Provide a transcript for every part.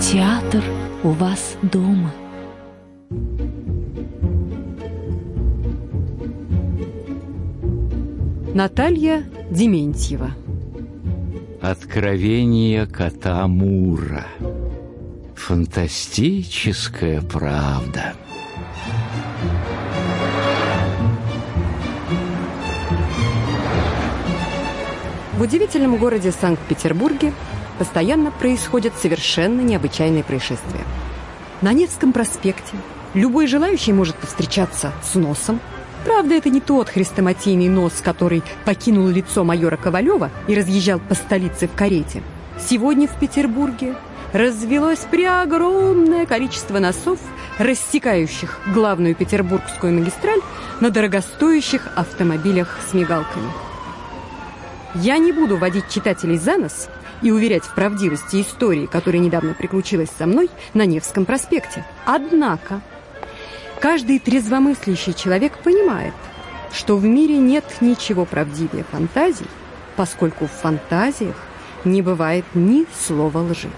Театр у вас дома. Наталья Дементьева Откровение кота Мура. Фантастическая правда. В удивительном городе Санкт-Петербурге постоянно происходят совершенно необычайные происшествия. На Невском проспекте любой желающий может повстречаться с носом. Правда, это не тот хрестоматийный нос, который покинул лицо майора Ковалева и разъезжал по столице в карете. Сегодня в Петербурге развелось преогромное количество носов, рассекающих главную петербургскую магистраль на дорогостоящих автомобилях с мигалками. Я не буду водить читателей за нос и уверять в правдивости истории, которая недавно приключилась со мной на Невском проспекте. Однако, каждый трезвомыслящий человек понимает, что в мире нет ничего правдивее фантазий, поскольку в фантазиях не бывает ни слова лжи.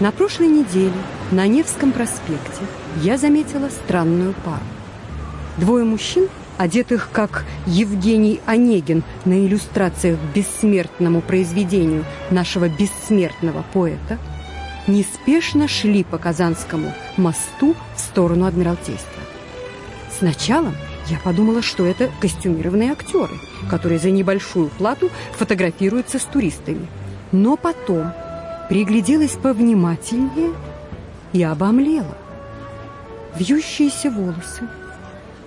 На прошлой неделе на Невском проспекте я заметила странную пару. Двое мужчин, одетых как Евгений Онегин на иллюстрациях к бессмертному произведению нашего бессмертного поэта, неспешно шли по Казанскому мосту в сторону Адмиралтейства. Сначала я подумала, что это костюмированные актеры, которые за небольшую плату фотографируются с туристами. Но потом пригляделась повнимательнее и обомлела. Вьющиеся волосы,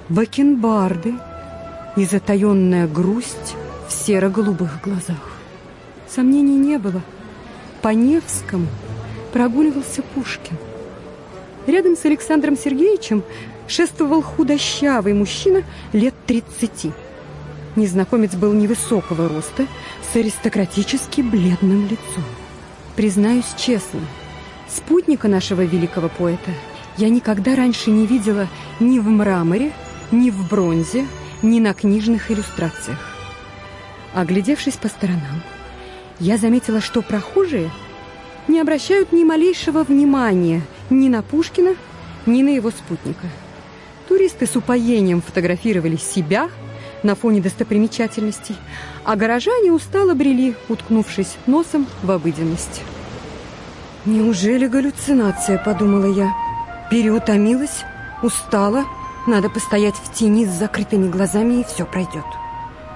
бакенбарды и затаенная грусть в серо-голубых глазах. Сомнений не было. По Невскому прогуливался Пушкин. Рядом с Александром Сергеевичем шествовал худощавый мужчина лет 30. Незнакомец был невысокого роста, с аристократически бледным лицом. Признаюсь честно, спутника нашего великого поэта я никогда раньше не видела ни в мраморе, ни в бронзе, ни на книжных иллюстрациях. Оглядевшись по сторонам, я заметила, что прохожие не обращают ни малейшего внимания ни на Пушкина, ни на его спутника. Туристы с упоением фотографировали себя на фоне достопримечательностей, а горожане устало брели, уткнувшись носом в обыденность. «Неужели галлюцинация?» – подумала я. Переутомилась, устала, надо постоять в тени с закрытыми глазами, и все пройдет.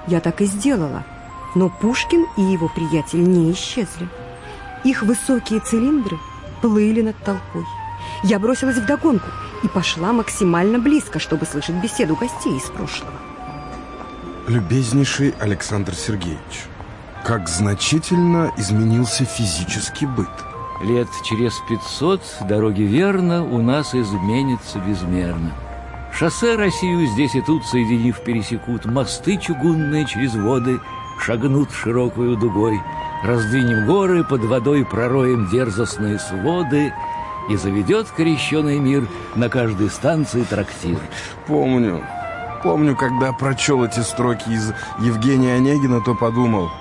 Я так и сделала, но Пушкин и его приятель не исчезли. Их высокие цилиндры плыли над толпой. Я бросилась вдогонку и пошла максимально близко, чтобы слышать беседу гостей из прошлого. Любезнейший Александр Сергеевич, как значительно изменился физический быт. Лет через пятьсот дороги верно у нас изменятся безмерно. Шоссе Россию здесь и тут, соединив, пересекут, мосты чугунные через воды шагнут широкую дугой, раздвинем горы, под водой пророем дерзостные своды, и заведет крещеный мир на каждой станции трактир. Помню, помню, когда прочел эти строки из Евгения Онегина, то подумал,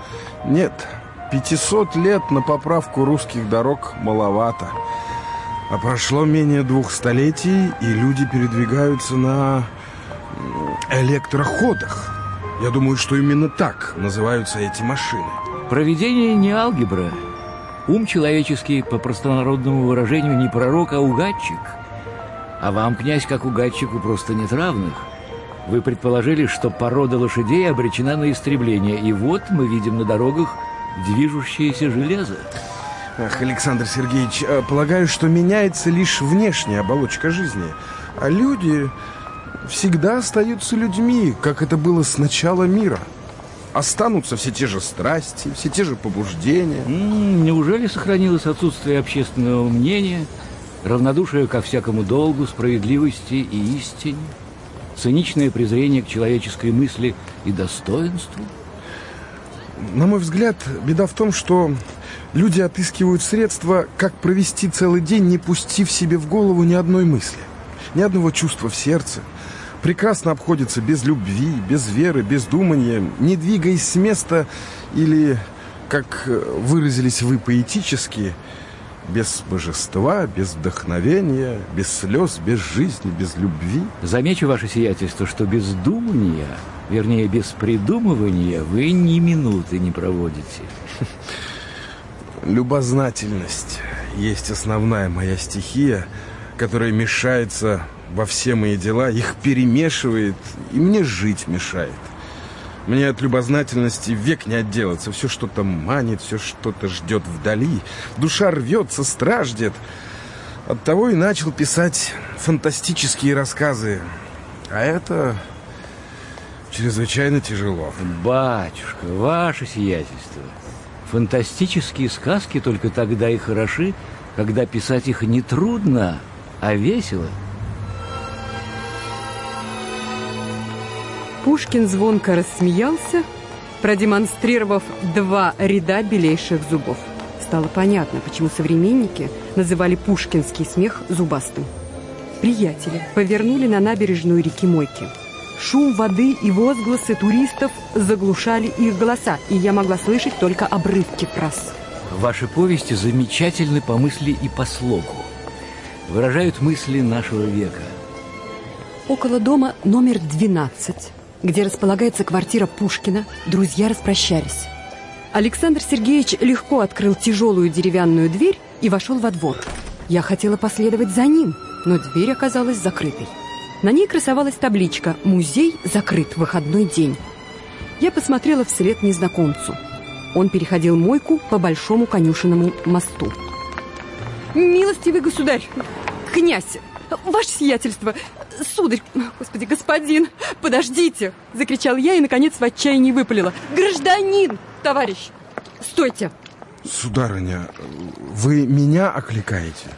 нет, 500 лет на поправку русских дорог маловато. А прошло менее двух столетий, и люди передвигаются на электроходах. Я думаю, что именно так называются эти машины. Проведение не алгебра. Ум человеческий, по простонародному выражению, не пророк, а угадчик. А вам, князь, как угадчику, просто нет равных. Вы предположили, что порода лошадей обречена на истребление, и вот мы видим на дорогах движущееся железо. Ах, Александр Сергеевич, э, полагаю, что меняется лишь внешняя оболочка жизни. А люди всегда остаются людьми, как это было с начала мира. Останутся все те же страсти, все те же побуждения. Неужели сохранилось отсутствие общественного мнения, равнодушие ко всякому долгу, справедливости и истине, циничное презрение к человеческой мысли и достоинству? На мой взгляд, беда в том, что люди отыскивают средства, как провести целый день, не пустив себе в голову ни одной мысли, ни одного чувства в сердце. Прекрасно обходится без любви, без веры, без думания, не двигаясь с места или как выразились вы поэтически, без божества, без вдохновения, без слез, без жизни, без любви. Замечу ваше сиятельство, что без думания, вернее, без придумывания вы ни минуты не проводите. Любознательность есть основная моя стихия, которая мешается во все мои дела, их перемешивает и мне жить мешает. Мне от любознательности век не отделаться. Все что-то манит, все что-то ждет вдали. Душа рвется, страждет. Оттого и начал писать фантастические рассказы. А это чрезвычайно тяжело. Батюшка, ваше сиятельство. Фантастические сказки только тогда и хороши, когда писать их не трудно, а весело. Пушкин звонко рассмеялся, продемонстрировав два ряда белейших зубов. Стало понятно, почему современники называли пушкинский смех зубастым. Приятели повернули на набережную реки Мойки. Шум воды и возгласы туристов заглушали их голоса, и я могла слышать только обрывки фраз. Ваши повести замечательны по мысли и по слогу. Выражают мысли нашего века. Около дома номер 12 где располагается квартира Пушкина, друзья распрощались. Александр Сергеевич легко открыл тяжелую деревянную дверь и вошел во двор. Я хотела последовать за ним, но дверь оказалась закрытой. На ней красовалась табличка «Музей закрыт. Выходной день». Я посмотрела вслед незнакомцу. Он переходил мойку по большому конюшенному мосту. «Милостивый государь! Князь! Ваше сиятельство! Сударь! Господи, господин! Подождите!» Закричал я и, наконец, в отчаянии выпалила. «Гражданин! Товарищ! Стойте!» Сударыня, вы меня окликаете?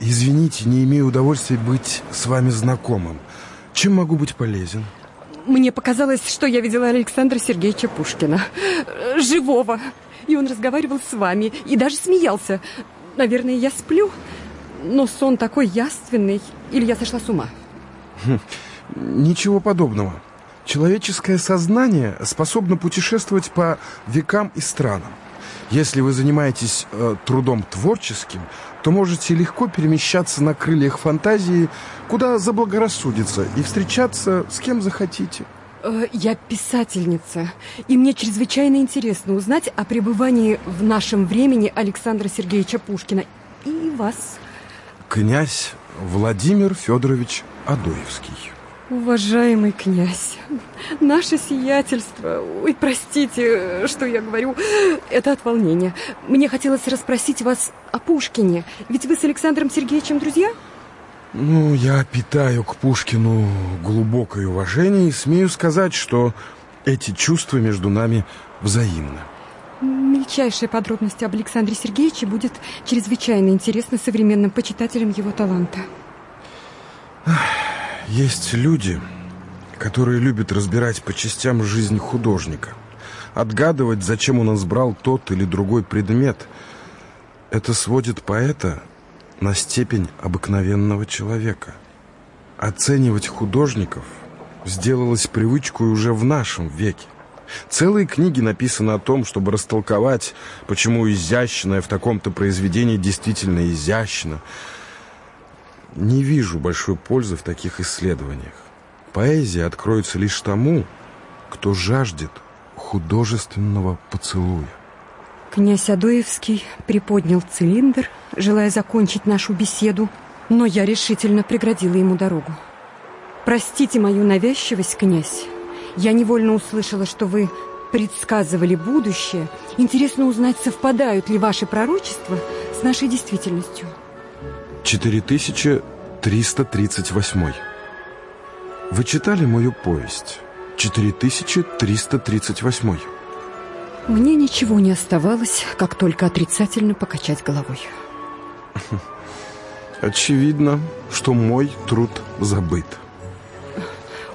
Извините, не имею удовольствия быть с вами знакомым. Чем могу быть полезен? Мне показалось, что я видела Александра Сергеевича Пушкина. Живого. И он разговаривал с вами и даже смеялся. Наверное, я сплю. Но сон такой яственный. Или я сошла с ума? Хм, ничего подобного. Человеческое сознание способно путешествовать по векам и странам. Если вы занимаетесь э, трудом творческим, то можете легко перемещаться на крыльях фантазии, куда заблагорассудится, и встречаться с кем захотите. Э, я писательница, и мне чрезвычайно интересно узнать о пребывании в нашем времени Александра Сергеевича Пушкина и вас князь Владимир Федорович Адоевский. Уважаемый князь, наше сиятельство... Ой, простите, что я говорю, это от волнения. Мне хотелось расспросить вас о Пушкине. Ведь вы с Александром Сергеевичем друзья? Ну, я питаю к Пушкину глубокое уважение и смею сказать, что эти чувства между нами взаимны. Мельчайшая подробность об Александре Сергеевиче будет чрезвычайно интересна современным почитателям его таланта. Есть люди, которые любят разбирать по частям жизнь художника. Отгадывать, зачем он избрал тот или другой предмет. Это сводит поэта на степень обыкновенного человека. Оценивать художников сделалось привычкой уже в нашем веке. Целые книги написаны о том, чтобы растолковать, почему изящное в таком-то произведении действительно изящно. Не вижу большой пользы в таких исследованиях. Поэзия откроется лишь тому, кто жаждет художественного поцелуя. Князь Адоевский приподнял цилиндр, желая закончить нашу беседу, но я решительно преградила ему дорогу. Простите мою навязчивость, князь. Я невольно услышала, что вы предсказывали будущее. Интересно узнать, совпадают ли ваши пророчества с нашей действительностью. 4338. Вы читали мою повесть? 4338. Мне ничего не оставалось, как только отрицательно покачать головой. Очевидно, что мой труд забыт.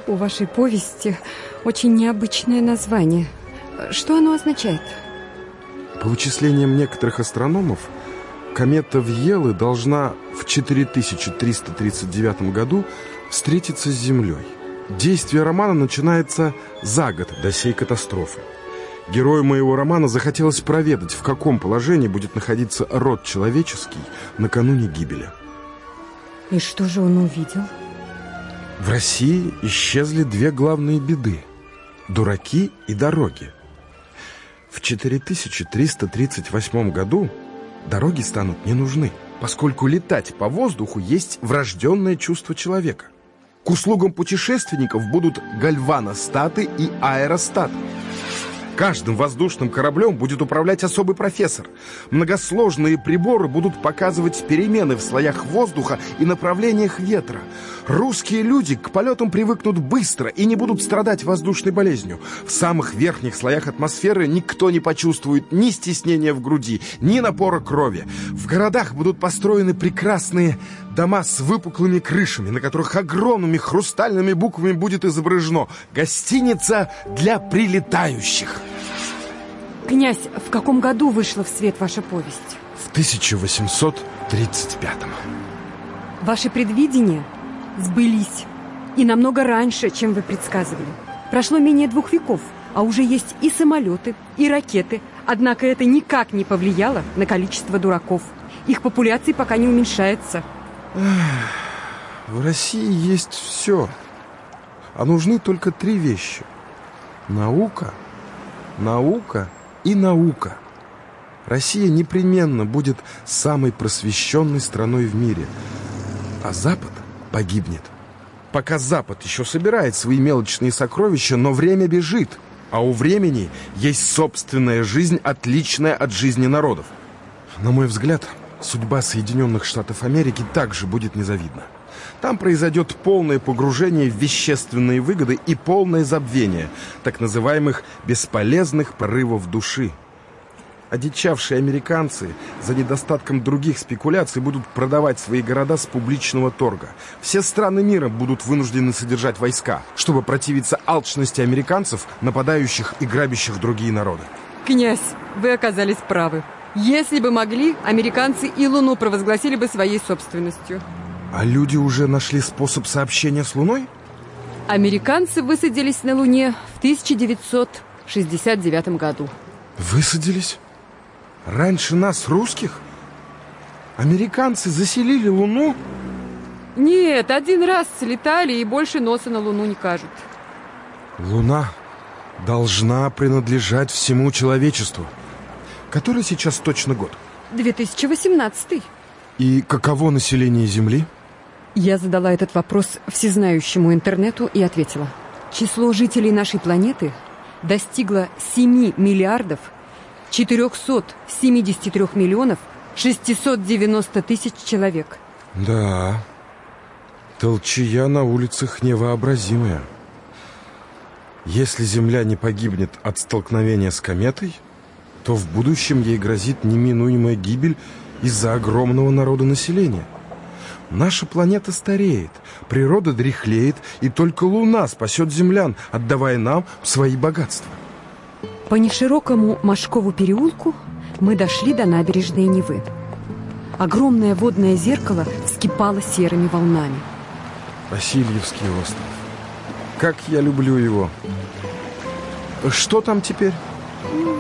У вашей повести очень необычное название. Что оно означает? По вычислениям некоторых астрономов, комета Вьелы должна в 4339 году встретиться с Землей. Действие романа начинается за год до сей катастрофы. Герою моего романа захотелось проведать, в каком положении будет находиться род человеческий накануне гибели. И что же он увидел? В России исчезли две главные беды – дураки и дороги. В 4338 году дороги станут не нужны, поскольку летать по воздуху есть врожденное чувство человека. К услугам путешественников будут гальваностаты и аэростаты. Каждым воздушным кораблем будет управлять особый профессор. Многосложные приборы будут показывать перемены в слоях воздуха и направлениях ветра. Русские люди к полетам привыкнут быстро и не будут страдать воздушной болезнью. В самых верхних слоях атмосферы никто не почувствует ни стеснения в груди, ни напора крови. В городах будут построены прекрасные дома с выпуклыми крышами, на которых огромными хрустальными буквами будет изображено «Гостиница для прилетающих». Князь, в каком году вышла в свет ваша повесть? В 1835 Ваши предвидения сбылись. И намного раньше, чем вы предсказывали. Прошло менее двух веков, а уже есть и самолеты, и ракеты. Однако это никак не повлияло на количество дураков. Их популяция пока не уменьшается. В России есть все. А нужны только три вещи. Наука, наука и наука. Россия непременно будет самой просвещенной страной в мире. А Запад погибнет. Пока Запад еще собирает свои мелочные сокровища, но время бежит. А у времени есть собственная жизнь, отличная от жизни народов. На мой взгляд, судьба Соединенных Штатов Америки также будет незавидна. Там произойдет полное погружение в вещественные выгоды и полное забвение так называемых бесполезных порывов души. Одичавшие американцы за недостатком других спекуляций будут продавать свои города с публичного торга. Все страны мира будут вынуждены содержать войска, чтобы противиться алчности американцев, нападающих и грабящих другие народы. Князь, вы оказались правы. Если бы могли, американцы и Луну провозгласили бы своей собственностью. А люди уже нашли способ сообщения с Луной? Американцы высадились на Луне в 1969 году. Высадились? Раньше нас, русских? Американцы заселили Луну? Нет, один раз слетали и больше носа на Луну не кажут. Луна должна принадлежать всему человечеству. Который сейчас точно год? 2018. И каково население Земли? Я задала этот вопрос всезнающему интернету и ответила. Число жителей нашей планеты достигло 7 миллиардов 473 миллионов 690 тысяч человек. Да, толчья на улицах невообразимая. Если Земля не погибнет от столкновения с кометой, то в будущем ей грозит неминуемая гибель из-за огромного народонаселения. Наша планета стареет, природа дряхлеет, и только Луна спасет землян, отдавая нам свои богатства. По неширокому Машкову переулку мы дошли до набережной Невы. Огромное водное зеркало вскипало серыми волнами. Васильевский остров. Как я люблю его. Что там теперь?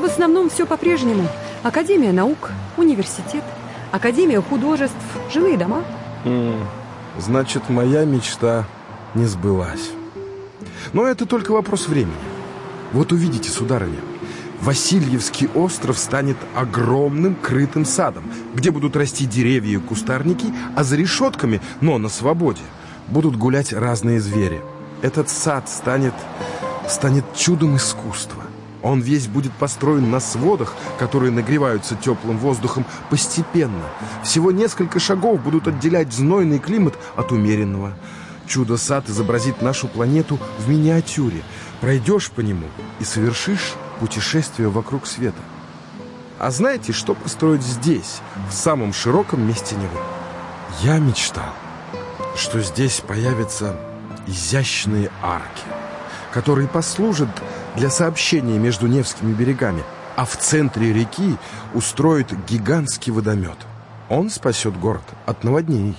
В основном все по-прежнему. Академия наук, университет, Академия художеств, жилые дома. Значит, моя мечта не сбылась. Но это только вопрос времени. Вот увидите, сударыня, Васильевский остров станет огромным крытым садом, где будут расти деревья и кустарники, а за решетками, но на свободе, будут гулять разные звери. Этот сад станет, станет чудом искусства. Он весь будет построен на сводах, которые нагреваются теплым воздухом постепенно. Всего несколько шагов будут отделять знойный климат от умеренного. Чудо-сад изобразит нашу планету в миниатюре. Пройдешь по нему и совершишь путешествие вокруг света. А знаете, что построить здесь, в самом широком месте Невы? Я мечтал, что здесь появятся изящные арки, которые послужат для сообщения между Невскими берегами, а в центре реки устроят гигантский водомет. Он спасет город от наводнений.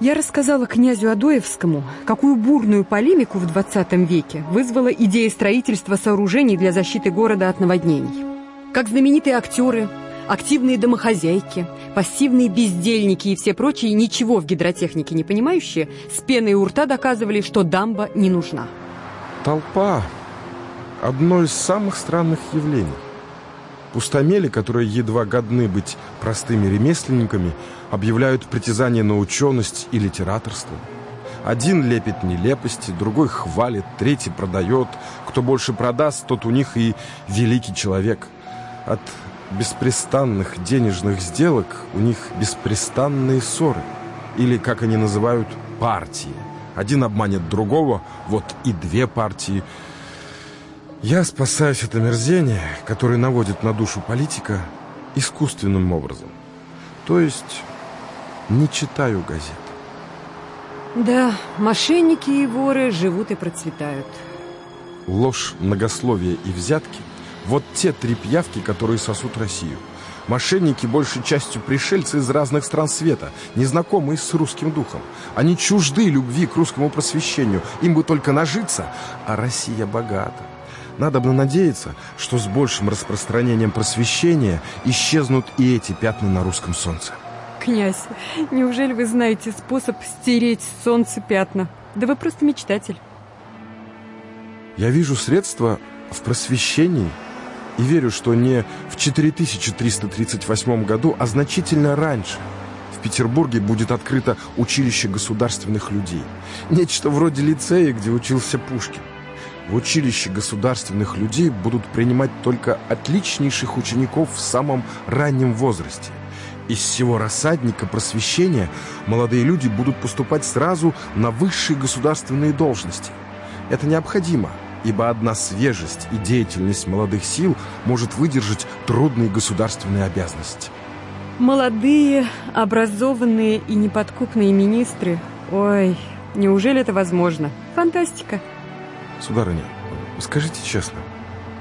Я рассказала князю Адоевскому, какую бурную полемику в 20 веке вызвала идея строительства сооружений для защиты города от наводнений. Как знаменитые актеры, активные домохозяйки, пассивные бездельники и все прочие, ничего в гидротехнике не понимающие, с пеной у рта доказывали, что дамба не нужна. Толпа – одно из самых странных явлений. Пустомели, которые едва годны быть простыми ремесленниками, объявляют притязание на ученость и литераторство. Один лепит нелепости, другой хвалит, третий продает. Кто больше продаст, тот у них и великий человек. От беспрестанных денежных сделок у них беспрестанные ссоры. Или, как они называют, партии. Один обманет другого, вот и две партии – я спасаюсь от омерзения, которое наводит на душу политика, искусственным образом. То есть не читаю газет. Да, мошенники и воры живут и процветают. Ложь, многословие и взятки – вот те три пьявки, которые сосут Россию. Мошенники большей частью пришельцы из разных стран света, незнакомые с русским духом. Они чужды любви к русскому просвещению, им бы только нажиться, а Россия богата. Надо бы надеяться, что с большим распространением просвещения исчезнут и эти пятна на русском солнце. Князь, неужели вы знаете способ стереть с солнца пятна? Да вы просто мечтатель. Я вижу средства в просвещении и верю, что не в 4338 году, а значительно раньше в Петербурге будет открыто училище государственных людей. Нечто вроде лицея, где учился Пушкин. В училище государственных людей будут принимать только отличнейших учеников в самом раннем возрасте. Из всего рассадника просвещения молодые люди будут поступать сразу на высшие государственные должности. Это необходимо, ибо одна свежесть и деятельность молодых сил может выдержать трудные государственные обязанности. Молодые, образованные и неподкупные министры. Ой, неужели это возможно? Фантастика. Сударыня, скажите честно,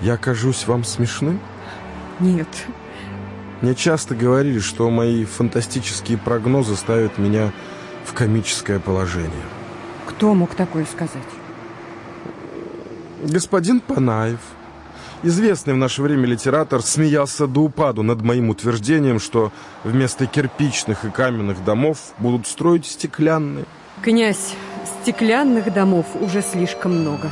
я кажусь вам смешным? Нет. Мне часто говорили, что мои фантастические прогнозы ставят меня в комическое положение. Кто мог такое сказать? Господин Панаев, известный в наше время литератор, смеялся до упаду над моим утверждением, что вместо кирпичных и каменных домов будут строить стеклянные. Князь, стеклянных домов уже слишком много.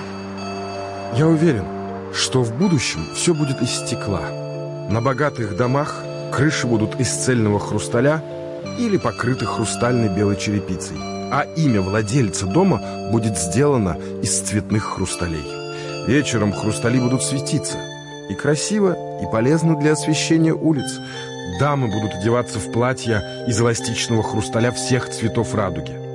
Я уверен, что в будущем все будет из стекла. На богатых домах крыши будут из цельного хрусталя или покрыты хрустальной белой черепицей, а имя владельца дома будет сделано из цветных хрусталей. Вечером хрустали будут светиться. И красиво, и полезно для освещения улиц. Дамы будут одеваться в платья из эластичного хрусталя всех цветов радуги.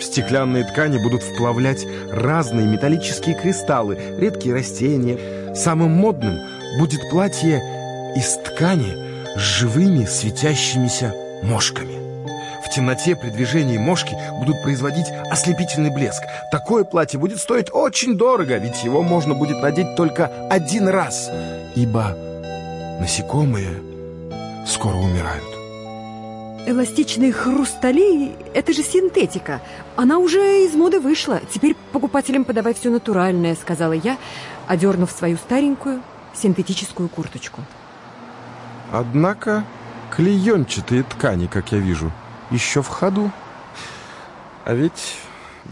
В стеклянные ткани будут вплавлять разные металлические кристаллы, редкие растения. Самым модным будет платье из ткани с живыми светящимися мошками. В темноте при движении мошки будут производить ослепительный блеск. Такое платье будет стоить очень дорого, ведь его можно будет надеть только один раз, ибо насекомые скоро умирают. Эластичные хрустали – это же синтетика. Она уже из моды вышла. Теперь покупателям подавай все натуральное, сказала я, одернув свою старенькую синтетическую курточку. Однако клеенчатые ткани, как я вижу, еще в ходу. А ведь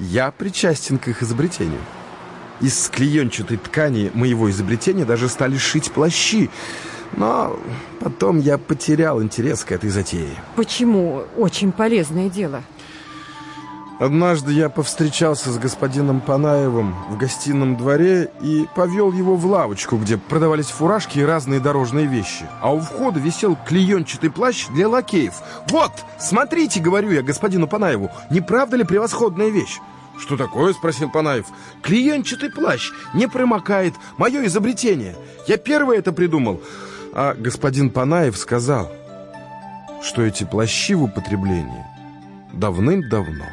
я причастен к их изобретению. Из клеенчатой ткани моего изобретения даже стали шить плащи – но потом я потерял интерес к этой затее. Почему? Очень полезное дело. Однажды я повстречался с господином Панаевым в гостином дворе и повел его в лавочку, где продавались фуражки и разные дорожные вещи. А у входа висел клеенчатый плащ для лакеев. «Вот, смотрите, — говорю я господину Панаеву, — не правда ли превосходная вещь?» «Что такое?» — спросил Панаев. «Клеенчатый плащ, не промокает, мое изобретение. Я первый это придумал». А господин Панаев сказал, что эти плащи в употреблении давным-давно.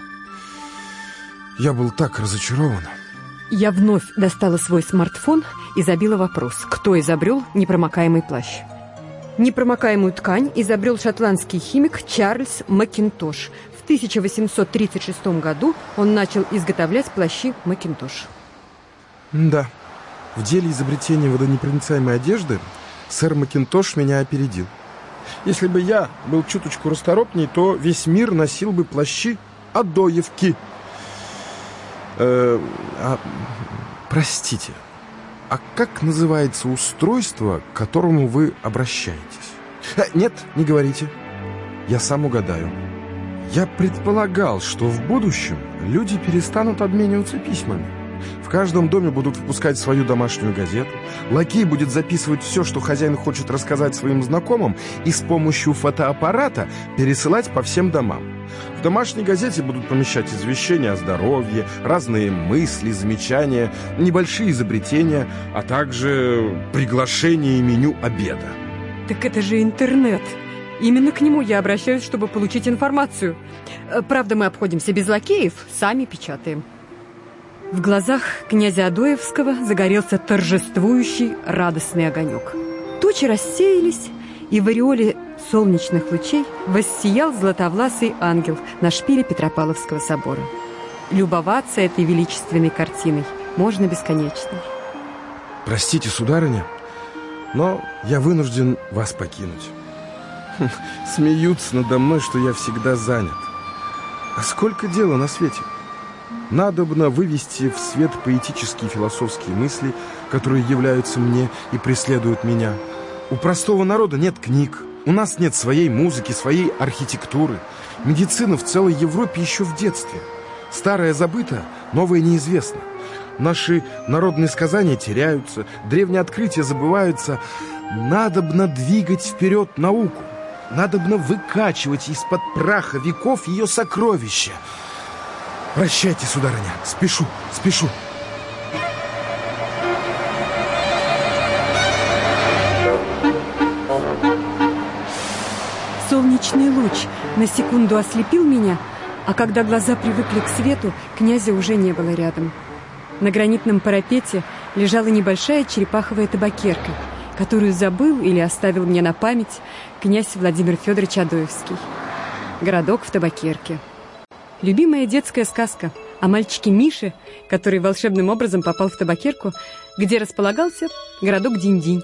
Я был так разочарован. Я вновь достала свой смартфон и забила вопрос, кто изобрел непромокаемый плащ. Непромокаемую ткань изобрел шотландский химик Чарльз Макинтош в в 1836 году он начал изготовлять плащи «Макинтош». Да, в деле изобретения водонепроницаемой одежды сэр Макинтош меня опередил. Если бы я был чуточку расторопней, то весь мир носил бы плащи Адоевки. Э, а, простите, а как называется устройство, к которому вы обращаетесь? Э, нет, не говорите. Я сам угадаю. Я предполагал, что в будущем люди перестанут обмениваться письмами. В каждом доме будут выпускать свою домашнюю газету. Лакей будет записывать все, что хозяин хочет рассказать своим знакомым, и с помощью фотоаппарата пересылать по всем домам. В домашней газете будут помещать извещения о здоровье, разные мысли, замечания, небольшие изобретения, а также приглашение и меню обеда. Так это же интернет. Именно к нему я обращаюсь, чтобы получить информацию. Э, правда, мы обходимся без лакеев, сами печатаем. В глазах князя Адоевского загорелся торжествующий радостный огонек. Тучи рассеялись, и в ореоле солнечных лучей воссиял златовласый ангел на шпиле Петропавловского собора. Любоваться этой величественной картиной можно бесконечно. Простите, сударыня, но я вынужден вас покинуть. Смеются надо мной, что я всегда занят. А сколько дела на свете? Надобно вывести в свет поэтические философские мысли, которые являются мне и преследуют меня. У простого народа нет книг, у нас нет своей музыки, своей архитектуры. Медицина в целой Европе еще в детстве. Старое забыто, новое неизвестно. Наши народные сказания теряются, древние открытия забываются. Надобно двигать вперед науку. Надобно выкачивать из-под праха веков ее сокровища. Прощайте, сударыня, спешу, спешу. Солнечный луч на секунду ослепил меня, а когда глаза привыкли к свету, князя уже не было рядом. На гранитном парапете лежала небольшая черепаховая табакерка, которую забыл или оставил мне на память князь Владимир Федорович Адоевский. Городок в табакерке. Любимая детская сказка о мальчике Мише, который волшебным образом попал в табакерку, где располагался городок Динь-Динь.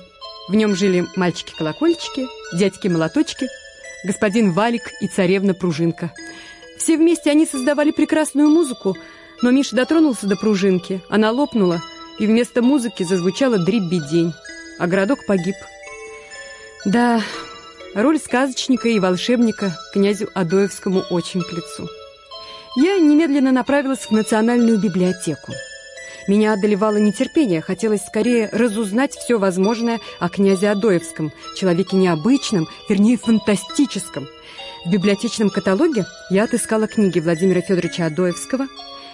В нем жили мальчики-колокольчики, дядьки-молоточки, господин Валик и царевна Пружинка. Все вместе они создавали прекрасную музыку, но Миша дотронулся до пружинки, она лопнула, и вместо музыки зазвучала дребедень, а городок погиб. Да, роль сказочника и волшебника князю Адоевскому очень к лицу. Я немедленно направилась в Национальную библиотеку. Меня одолевало нетерпение, хотелось скорее разузнать все возможное о князе Адоевском, человеке необычном, вернее, фантастическом. В библиотечном каталоге я отыскала книги Владимира Федоровича Адоевского,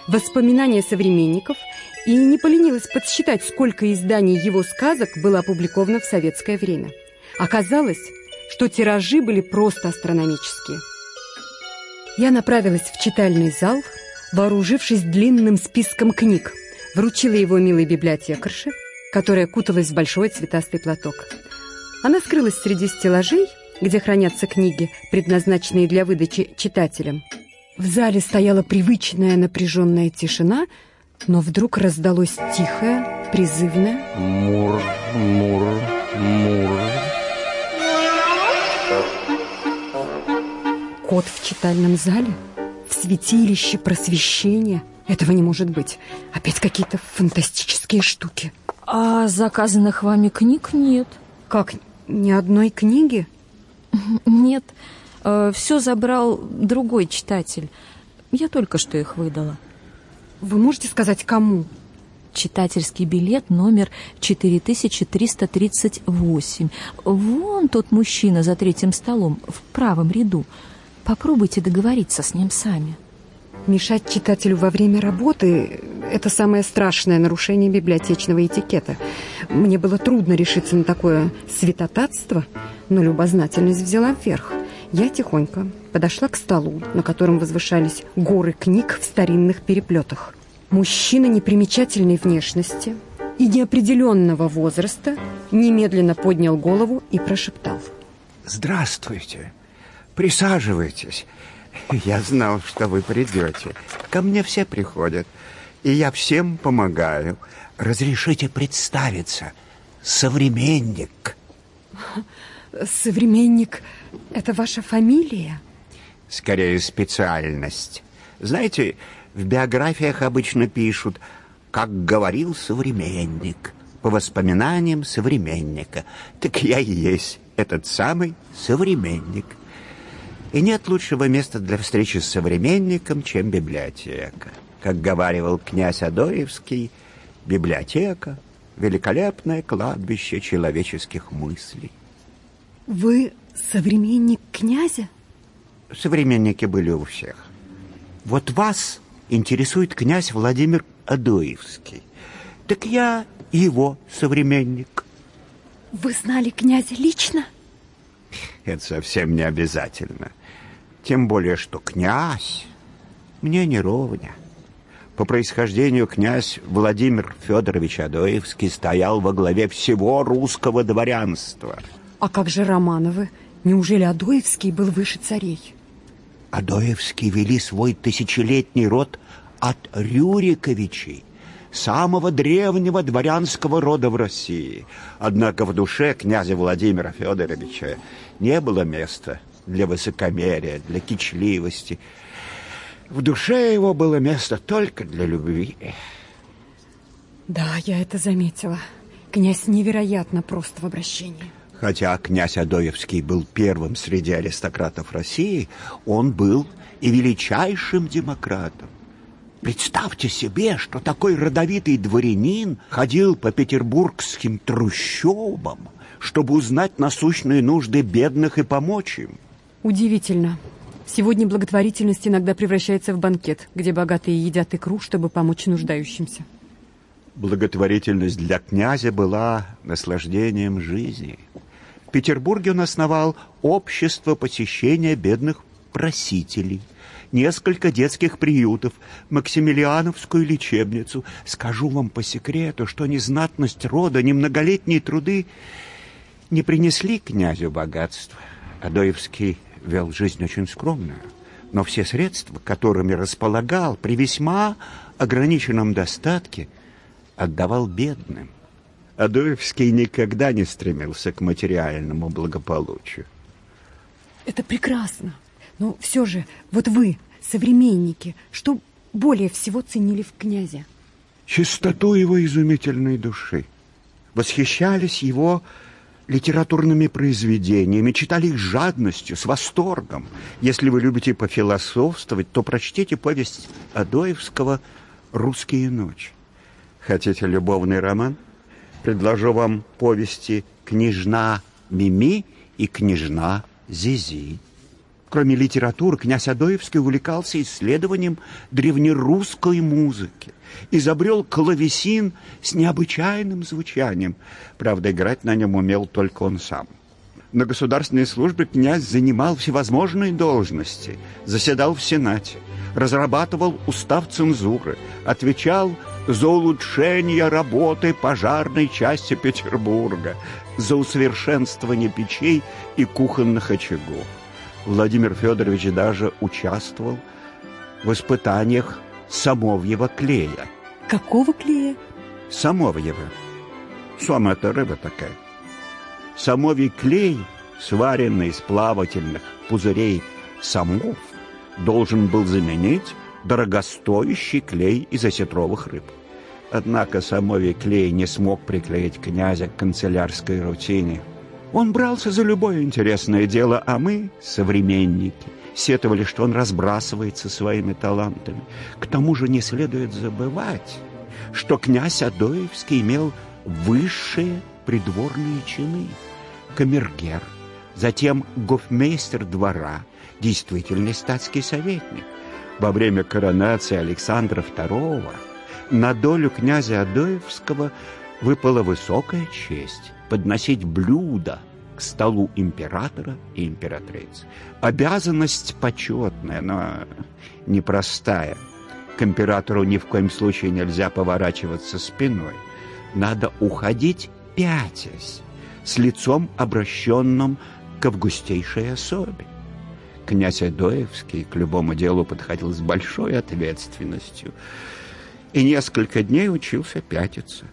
воспоминания современников и не поленилась подсчитать, сколько изданий его сказок было опубликовано в советское время. Оказалось, что тиражи были просто астрономические – я направилась в читальный зал, вооружившись длинным списком книг. Вручила его милой библиотекарше, которая куталась в большой цветастый платок. Она скрылась среди стеллажей, где хранятся книги, предназначенные для выдачи читателям. В зале стояла привычная напряженная тишина, но вдруг раздалось тихое, призывное «Мур, мур, мур». Кот в читальном зале? В святилище просвещения? Этого не может быть. Опять какие-то фантастические штуки. А заказанных вами книг нет. Как, ни одной книги? Нет. Э, Все забрал другой читатель. Я только что их выдала. Вы можете сказать, кому? Читательский билет номер 4338. Вон тот мужчина за третьим столом, в правом ряду. Попробуйте договориться с ним сами. Мешать читателю во время работы – это самое страшное нарушение библиотечного этикета. Мне было трудно решиться на такое святотатство, но любознательность взяла вверх. Я тихонько подошла к столу, на котором возвышались горы книг в старинных переплетах. Мужчина непримечательной внешности и неопределенного возраста немедленно поднял голову и прошептал. «Здравствуйте!» Присаживайтесь. Я знал, что вы придете. Ко мне все приходят, и я всем помогаю. Разрешите представиться. Современник. Современник — это ваша фамилия? Скорее, специальность. Знаете, в биографиях обычно пишут «как говорил современник», по воспоминаниям современника. Так я и есть этот самый современник. И нет лучшего места для встречи с современником, чем библиотека. Как говаривал князь Адоевский, библиотека — великолепное кладбище человеческих мыслей. Вы современник князя? Современники были у всех. Вот вас интересует князь Владимир Адоевский. Так я его современник. Вы знали князя лично? Это совсем не обязательно. Тем более, что князь мне не ровня. По происхождению князь Владимир Федорович Адоевский стоял во главе всего русского дворянства. А как же Романовы? Неужели Адоевский был выше царей? Адоевские вели свой тысячелетний род от Рюриковичей, самого древнего дворянского рода в России. Однако в душе князя Владимира Федоровича не было места для высокомерия, для кичливости. В душе его было место только для любви. Да, я это заметила. Князь невероятно прост в обращении. Хотя князь Адоевский был первым среди аристократов России, он был и величайшим демократом. Представьте себе, что такой родовитый дворянин ходил по петербургским трущобам, чтобы узнать насущные нужды бедных и помочь им. Удивительно. Сегодня благотворительность иногда превращается в банкет, где богатые едят икру, чтобы помочь нуждающимся. Благотворительность для князя была наслаждением жизни. В Петербурге он основал общество посещения бедных просителей, несколько детских приютов, Максимилиановскую лечебницу. Скажу вам по секрету, что ни знатность рода, ни многолетние труды не принесли князю богатства. Адоевский вел жизнь очень скромную, но все средства, которыми располагал при весьма ограниченном достатке, отдавал бедным. Адоевский никогда не стремился к материальному благополучию. Это прекрасно. Но все же, вот вы, современники, что более всего ценили в князе? Чистоту его изумительной души. Восхищались его литературными произведениями, читали их жадностью, с восторгом. Если вы любите пофилософствовать, то прочтите повесть Адоевского «Русские ночи». Хотите любовный роман? предложу вам повести «Княжна Мими» и «Княжна Зизи». Кроме литературы, князь Адоевский увлекался исследованием древнерусской музыки. Изобрел клавесин с необычайным звучанием. Правда, играть на нем умел только он сам. На государственной службе князь занимал всевозможные должности, заседал в Сенате, разрабатывал устав цензуры, отвечал за улучшение работы пожарной части Петербурга, за усовершенствование печей и кухонных очагов. Владимир Федорович даже участвовал в испытаниях самовьего клея. Какого клея? Самовьего. Сом — это рыба такая. Самовий клей, сваренный из плавательных пузырей самов, должен был заменить дорогостоящий клей из осетровых рыб. Однако самовий клей не смог приклеить князя к канцелярской рутине. Он брался за любое интересное дело, а мы, современники, сетовали, что он разбрасывается своими талантами. К тому же не следует забывать, что князь Адоевский имел высшие придворные чины. Камергер, затем гофмейстер двора, действительный статский советник. Во время коронации Александра II на долю князя Адоевского выпала высокая честь подносить блюда к столу императора и императрицы. Обязанность почетная, но непростая. К императору ни в коем случае нельзя поворачиваться спиной. Надо уходить пятясь, с лицом обращенным к августейшей особе. князь Адоевский к любому делу подходил с большой ответственностью и несколько дней учился пятиться.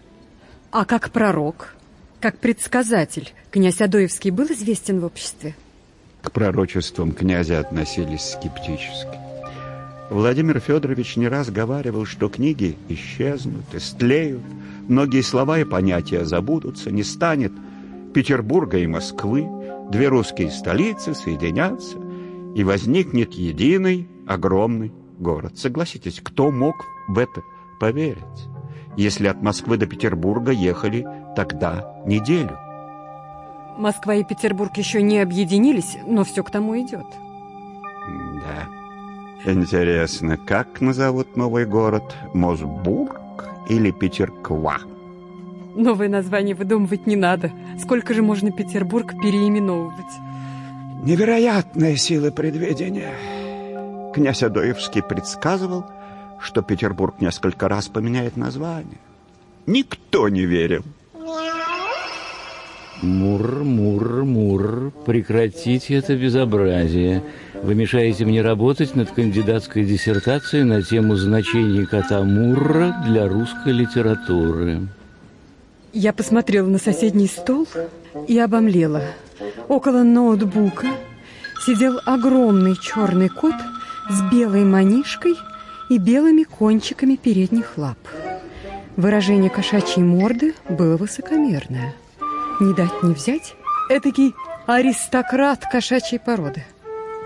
А как пророк, как предсказатель, князь Адоевский был известен в обществе? К пророчествам князя относились скептически. Владимир Федорович не раз говаривал, что книги исчезнут, истлеют, многие слова и понятия забудутся, не станет Петербурга и Москвы, две русские столицы соединятся, и возникнет единый огромный город. Согласитесь, кто мог в это поверить, если от Москвы до Петербурга ехали тогда неделю? Москва и Петербург еще не объединились, но все к тому идет. Да. Интересно, как назовут новый город? Мосбург или Петерква? Новое название выдумывать не надо. Сколько же можно Петербург переименовывать? Невероятная сила предвидения. Князь Адоевский предсказывал, что Петербург несколько раз поменяет название. Никто не верил. Мур, мур, мур, прекратите это безобразие. Вы мешаете мне работать над кандидатской диссертацией на тему значения кота Мурра для русской литературы. Я посмотрела на соседний стол и обомлела. Около ноутбука сидел огромный черный кот с белой манишкой и белыми кончиками передних лап. Выражение кошачьей морды было высокомерное – не дать не взять, этакий аристократ кошачьей породы.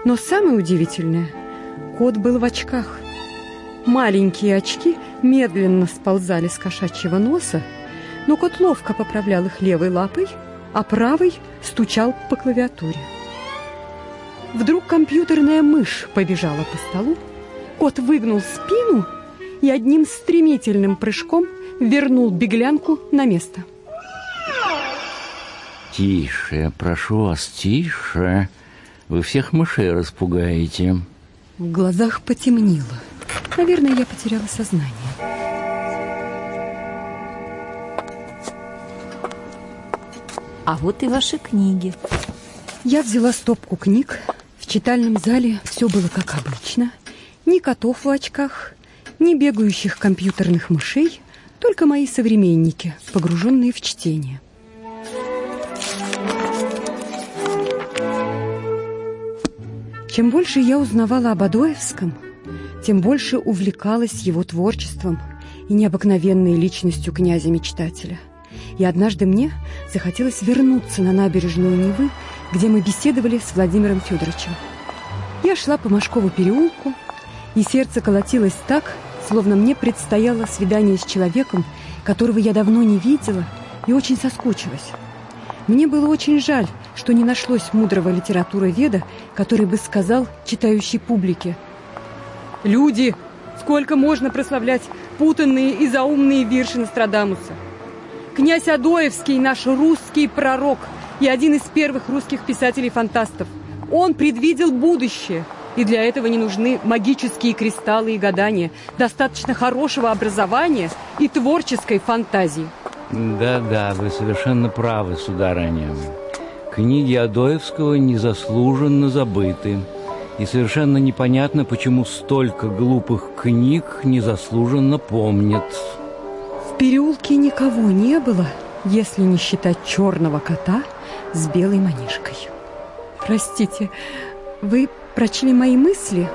Но самое удивительное, кот был в очках. Маленькие очки медленно сползали с кошачьего носа, но кот ловко поправлял их левой лапой, а правой стучал по клавиатуре. Вдруг компьютерная мышь побежала по столу, кот выгнул спину и одним стремительным прыжком вернул беглянку на место. Тише, прошу вас, тише. Вы всех мышей распугаете. В глазах потемнело. Наверное, я потеряла сознание. А вот и ваши книги. Я взяла стопку книг. В читальном зале все было как обычно. Ни котов в очках, ни бегающих компьютерных мышей, только мои современники, погруженные в чтение. Чем больше я узнавала об Адоевском, тем больше увлекалась его творчеством и необыкновенной личностью князя-мечтателя. И однажды мне захотелось вернуться на набережную Невы, где мы беседовали с Владимиром Федоровичем. Я шла по Машкову переулку, и сердце колотилось так, словно мне предстояло свидание с человеком, которого я давно не видела и очень соскучилась. Мне было очень жаль, что не нашлось мудрого литературоведа, который бы сказал читающей публике «Люди, сколько можно прославлять путанные и заумные вирши Нострадамуса? Князь Адоевский – наш русский пророк и один из первых русских писателей-фантастов. Он предвидел будущее, и для этого не нужны магические кристаллы и гадания, достаточно хорошего образования и творческой фантазии». Да-да, вы совершенно правы, сударыня. Книги Адоевского незаслуженно забыты. И совершенно непонятно, почему столько глупых книг незаслуженно помнят. В переулке никого не было, если не считать черного кота с белой манишкой. Простите, вы прочли мои мысли?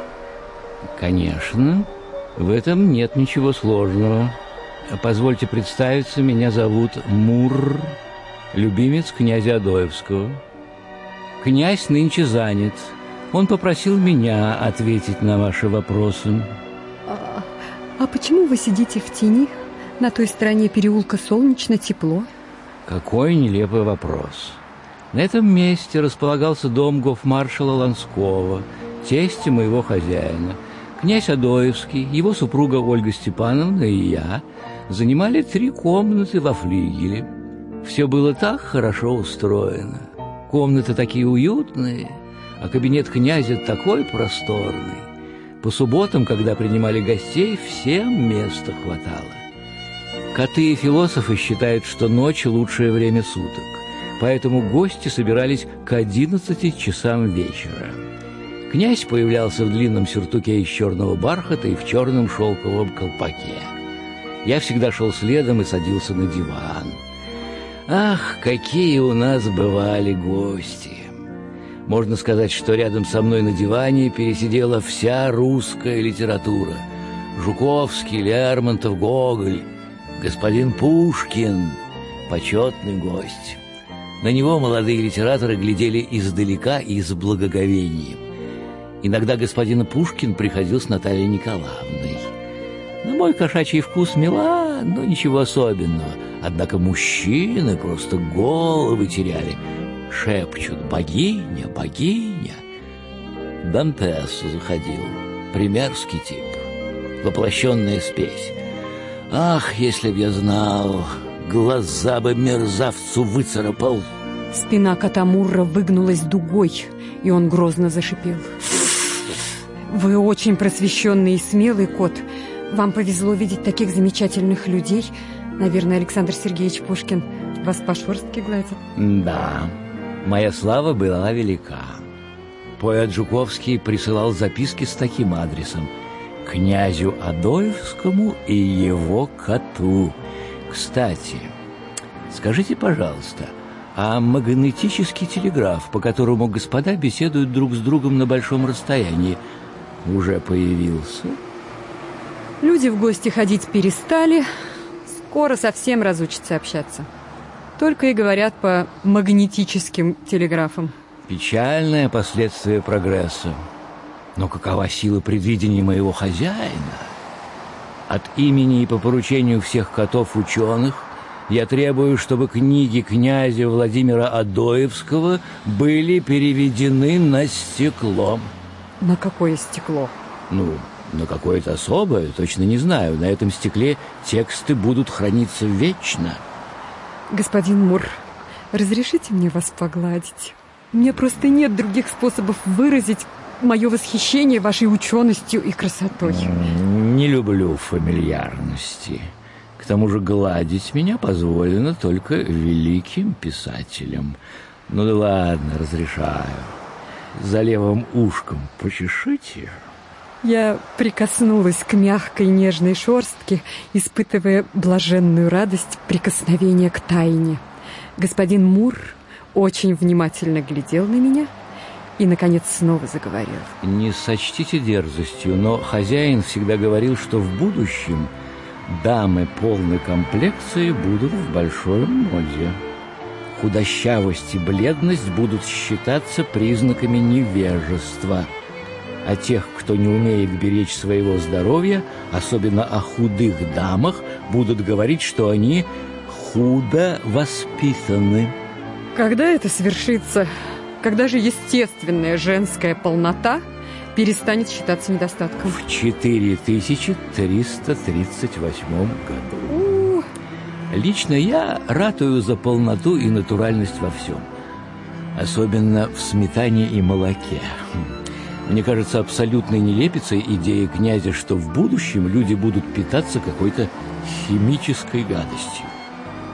Конечно. В этом нет ничего сложного. Позвольте представиться, меня зовут Мур любимец князя Адоевского. Князь нынче занят. Он попросил меня ответить на ваши вопросы. А, а почему вы сидите в тени? На той стороне переулка солнечно, тепло. Какой нелепый вопрос. На этом месте располагался дом гофмаршала Ланского, тестя моего хозяина. Князь Адоевский, его супруга Ольга Степановна и я занимали три комнаты во флигеле – все было так хорошо устроено. Комнаты такие уютные, а кабинет князя такой просторный. По субботам, когда принимали гостей, всем места хватало. Коты и философы считают, что ночь – лучшее время суток, поэтому гости собирались к 11 часам вечера. Князь появлялся в длинном сюртуке из черного бархата и в черном шелковом колпаке. Я всегда шел следом и садился на диван. Ах, какие у нас бывали гости! Можно сказать, что рядом со мной на диване пересидела вся русская литература. Жуковский, Лермонтов, Гоголь, господин Пушкин, почетный гость. На него молодые литераторы глядели издалека и с благоговением. Иногда господин Пушкин приходил с Натальей Николаевной. На мой кошачий вкус мила, но ничего особенного. Однако мужчины просто головы теряли. Шепчут «богиня, богиня». Дантес заходил, примерский тип, воплощенная спесь. Ах, если б я знал, глаза бы мерзавцу выцарапал. Спина Катамурра выгнулась дугой, и он грозно зашипел. Вы очень просвещенный и смелый кот. Вам повезло видеть таких замечательных людей. Наверное, Александр Сергеевич Пушкин вас по шерстке гладит. Да, моя слава была велика. Поэт Жуковский присылал записки с таким адресом «Князю Адольфскому и его коту». Кстати, скажите, пожалуйста, а магнетический телеграф, по которому господа беседуют друг с другом на большом расстоянии, уже появился? Люди в гости ходить перестали, скоро совсем разучатся общаться. Только и говорят по магнетическим телеграфам. Печальное последствие прогресса. Но какова сила предвидения моего хозяина? От имени и по поручению всех котов-ученых я требую, чтобы книги князя Владимира Адоевского были переведены на стекло. На какое стекло? Ну, на какое-то особое, точно не знаю. На этом стекле тексты будут храниться вечно. Господин Мур, разрешите мне вас погладить? Мне просто нет других способов выразить мое восхищение вашей ученостью и красотой. Не люблю фамильярности. К тому же гладить меня позволено только великим писателям. Ну да ладно, разрешаю. За левым ушком почешите. Я прикоснулась к мягкой нежной шорстке, испытывая блаженную радость прикосновения к тайне. Господин Мур очень внимательно глядел на меня и, наконец, снова заговорил. Не сочтите дерзостью, но хозяин всегда говорил, что в будущем дамы полной комплекции будут в большой моде. Худощавость и бледность будут считаться признаками невежества – о тех, кто не умеет беречь своего здоровья, особенно о худых дамах, будут говорить, что они худо воспитаны. Когда это свершится? Когда же естественная женская полнота перестанет считаться недостатком? В 4338 году. Лично я ратую за полноту и натуральность во всем. Особенно в сметане и молоке. Мне кажется абсолютной нелепицей идея князя, что в будущем люди будут питаться какой-то химической гадостью.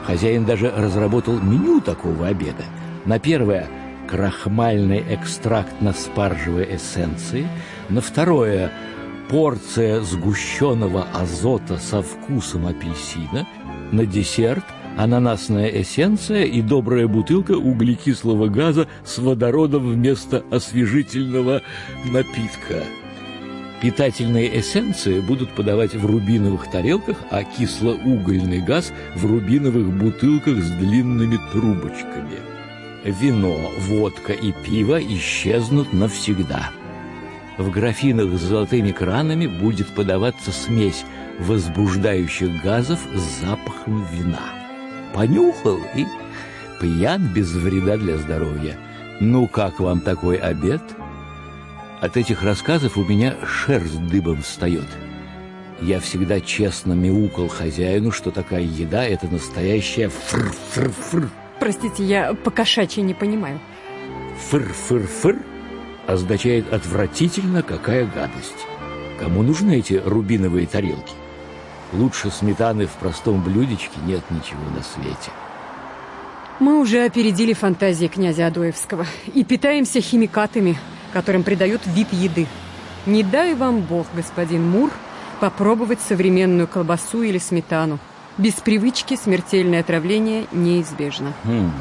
Хозяин даже разработал меню такого обеда. На первое – крахмальный экстракт на спаржевой эссенции. На второе – порция сгущенного азота со вкусом апельсина. На десерт – ананасная эссенция и добрая бутылка углекислого газа с водородом вместо освежительного напитка. Питательные эссенции будут подавать в рубиновых тарелках, а кислоугольный газ в рубиновых бутылках с длинными трубочками. Вино, водка и пиво исчезнут навсегда. В графинах с золотыми кранами будет подаваться смесь возбуждающих газов с запахом вина понюхал и пьян без вреда для здоровья. Ну, как вам такой обед? От этих рассказов у меня шерсть дыбом встает. Я всегда честно мяукал хозяину, что такая еда — это настоящая фр-фр-фр. Простите, я по-кошачьи не понимаю. Фр-фр-фр означает «отвратительно, какая гадость». Кому нужны эти рубиновые тарелки? Лучше сметаны в простом блюдечке нет ничего на свете. Мы уже опередили фантазии князя Адоевского и питаемся химикатами, которым придают вид еды. Не дай вам бог, господин Мур, попробовать современную колбасу или сметану. Без привычки смертельное отравление неизбежно. Хм.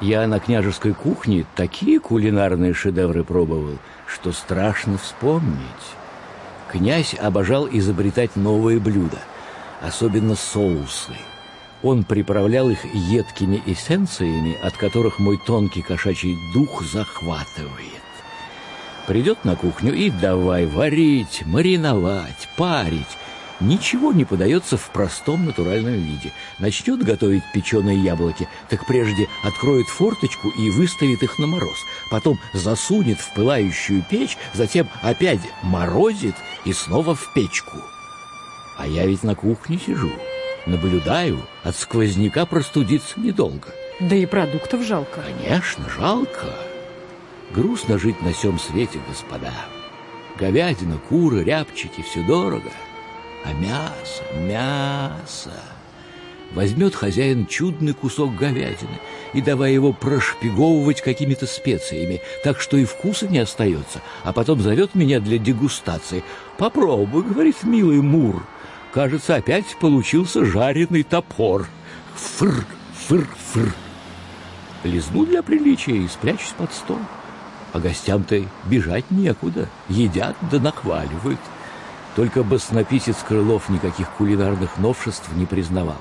Я на княжеской кухне такие кулинарные шедевры пробовал, что страшно вспомнить. Князь обожал изобретать новые блюда, особенно соусы. Он приправлял их едкими эссенциями, от которых мой тонкий кошачий дух захватывает. Придет на кухню и давай варить, мариновать, парить. Ничего не подается в простом натуральном виде. Начнет готовить печеные яблоки, так прежде откроет форточку и выставит их на мороз. Потом засунет в пылающую печь, затем опять морозит и снова в печку. А я ведь на кухне сижу. Наблюдаю, от сквозняка простудиться недолго. Да и продуктов жалко. Конечно, жалко. Грустно жить на всем свете, господа. Говядина, куры, рябчики — все дорого. А мясо, мясо... Возьмет хозяин чудный кусок говядины и давай его прошпиговывать какими-то специями, так что и вкуса не остается, а потом зовет меня для дегустации. «Попробуй», — говорит милый Мур, — Кажется, опять получился жареный топор. Фыр, фыр, фыр. Лизну для приличия и спрячусь под стол. А гостям-то бежать некуда. Едят да нахваливают. Только баснописец Крылов никаких кулинарных новшеств не признавал.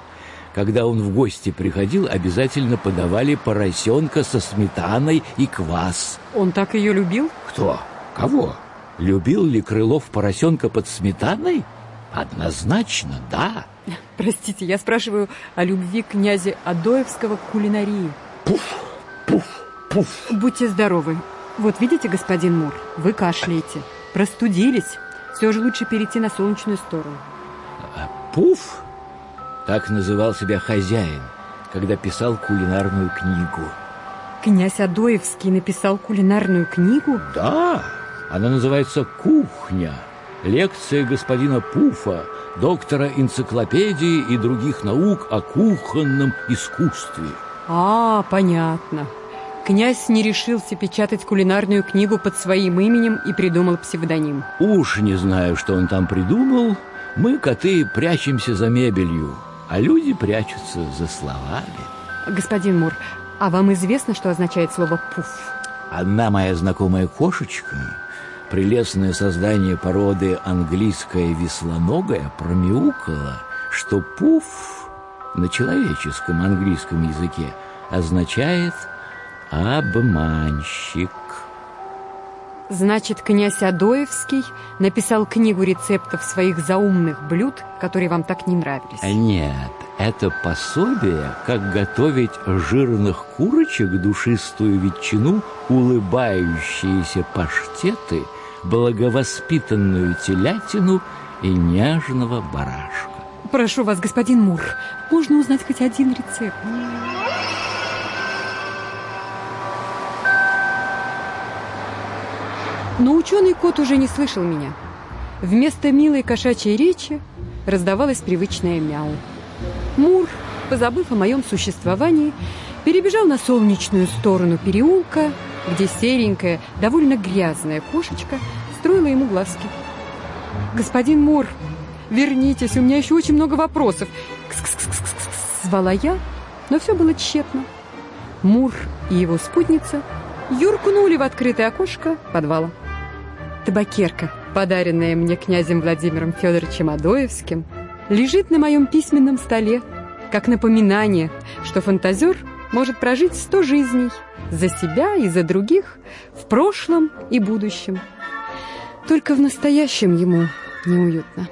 Когда он в гости приходил, обязательно подавали поросенка со сметаной и квас. Он так ее любил? Кто? Кого? Любил ли Крылов поросенка под сметаной? Однозначно, да. Простите, я спрашиваю о любви князя Адоевского к кулинарии. Пуф, пуф, пуф. Будьте здоровы. Вот видите, господин Мур, вы кашляете. Простудились. Все же лучше перейти на солнечную сторону. А пуф? Так называл себя хозяин, когда писал кулинарную книгу. Князь Адоевский написал кулинарную книгу? Да, она называется «Кухня». Лекция господина Пуфа, доктора энциклопедии и других наук о кухонном искусстве. А, понятно. Князь не решился печатать кулинарную книгу под своим именем и придумал псевдоним. Уж не знаю, что он там придумал. Мы, коты, прячемся за мебелью, а люди прячутся за словами. Господин Мур, а вам известно, что означает слово «пуф»? Одна моя знакомая кошечка прелестное создание породы английская веслоногая промяукала, что пуф на человеческом английском языке означает «обманщик». Значит, князь Адоевский написал книгу рецептов своих заумных блюд, которые вам так не нравились? Нет, это пособие, как готовить жирных курочек, душистую ветчину, улыбающиеся паштеты – благовоспитанную телятину и нежного барашка. Прошу вас, господин Мур, можно узнать хоть один рецепт? Но ученый кот уже не слышал меня. Вместо милой кошачьей речи раздавалось привычное мяу. Мур, позабыв о моем существовании, перебежал на солнечную сторону переулка где серенькая, довольно грязная кошечка строила ему глазки. «Господин Мур, вернитесь, у меня еще очень много вопросов!» Кс звала я, но все было тщетно. Мур и его спутница юркнули в открытое окошко подвала. Табакерка, подаренная мне князем Владимиром Федоровичем Адоевским, лежит на моем письменном столе, как напоминание, что фантазер может прожить сто жизней – за себя и за других в прошлом и будущем. Только в настоящем ему неуютно.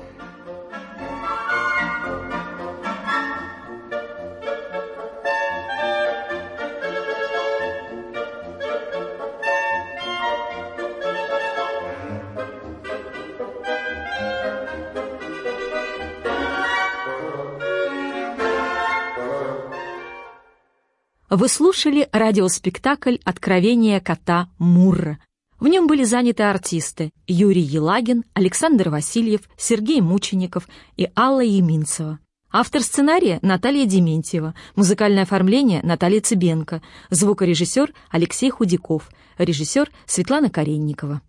Вы слушали радиоспектакль «Откровение кота Мурра». В нем были заняты артисты Юрий Елагин, Александр Васильев, Сергей Мучеников и Алла Еминцева. Автор сценария Наталья Дементьева, музыкальное оформление Наталья Цыбенко, звукорежиссер Алексей Худяков, режиссер Светлана Каренникова.